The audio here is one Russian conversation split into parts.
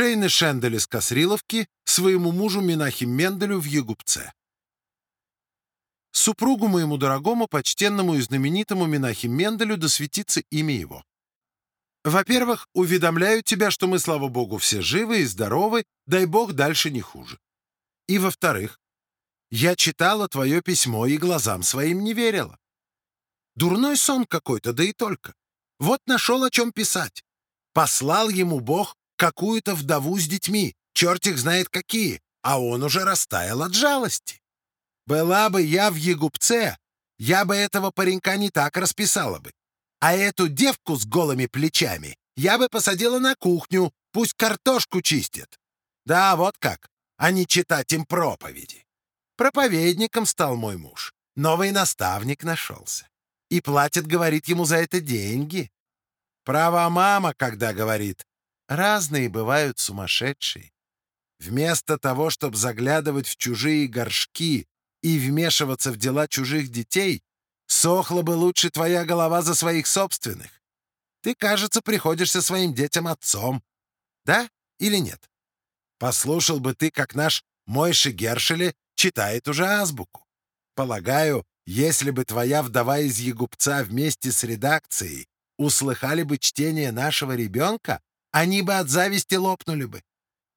Шейны Шендель из Косриловки своему мужу Минахим Менделю в Егупце. Супругу моему дорогому, почтенному и знаменитому Минахим Менделю досветится имя его. Во-первых, уведомляю тебя, что мы, слава богу, все живы и здоровы, дай бог дальше не хуже. И во-вторых, я читала твое письмо и глазам своим не верила. Дурной сон какой-то, да и только. Вот нашел о чем писать. Послал ему Бог какую-то вдову с детьми, черт их знает какие, а он уже растаял от жалости. Была бы я в Егупце, я бы этого паренька не так расписала бы. А эту девку с голыми плечами я бы посадила на кухню, пусть картошку чистит. Да, вот как, а не читать им проповеди. Проповедником стал мой муж, новый наставник нашелся. И платит, говорит ему за это деньги. Права мама, когда говорит, Разные бывают сумасшедшие. Вместо того, чтобы заглядывать в чужие горшки и вмешиваться в дела чужих детей, сохла бы лучше твоя голова за своих собственных. Ты, кажется, приходишься своим детям отцом. Да или нет? Послушал бы ты, как наш Мойши Гершеле читает уже азбуку. Полагаю, если бы твоя вдова из Егупца вместе с редакцией услыхали бы чтение нашего ребенка, они бы от зависти лопнули бы.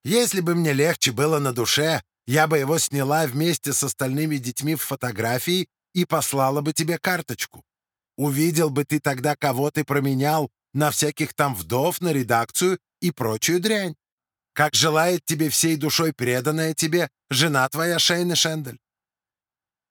Если бы мне легче было на душе, я бы его сняла вместе с остальными детьми в фотографии и послала бы тебе карточку. Увидел бы ты тогда, кого ты променял на всяких там вдов, на редакцию и прочую дрянь. Как желает тебе всей душой преданная тебе жена твоя Шейна Шендель.